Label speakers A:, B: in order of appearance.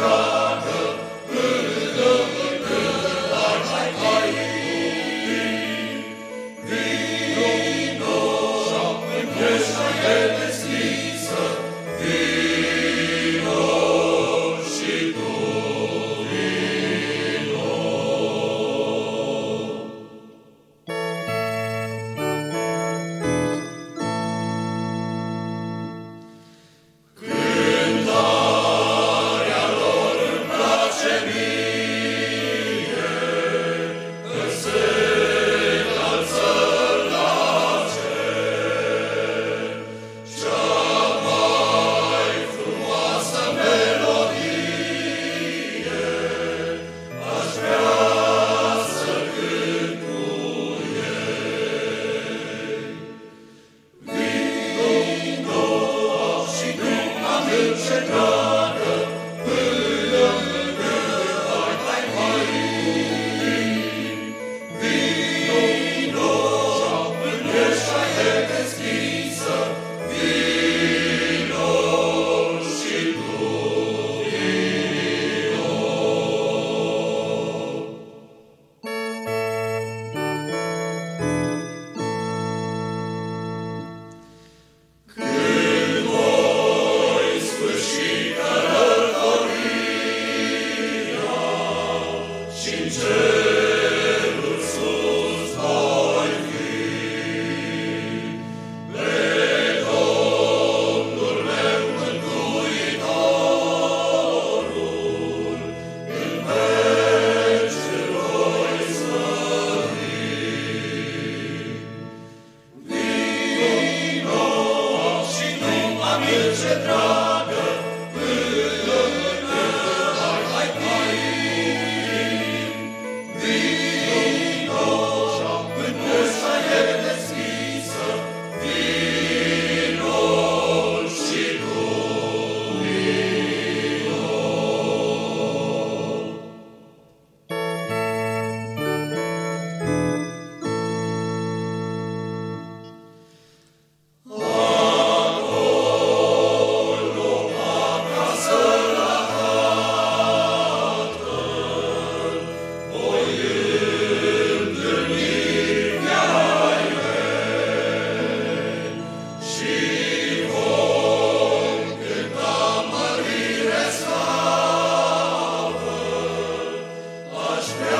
A: cross. Pedro. Christ.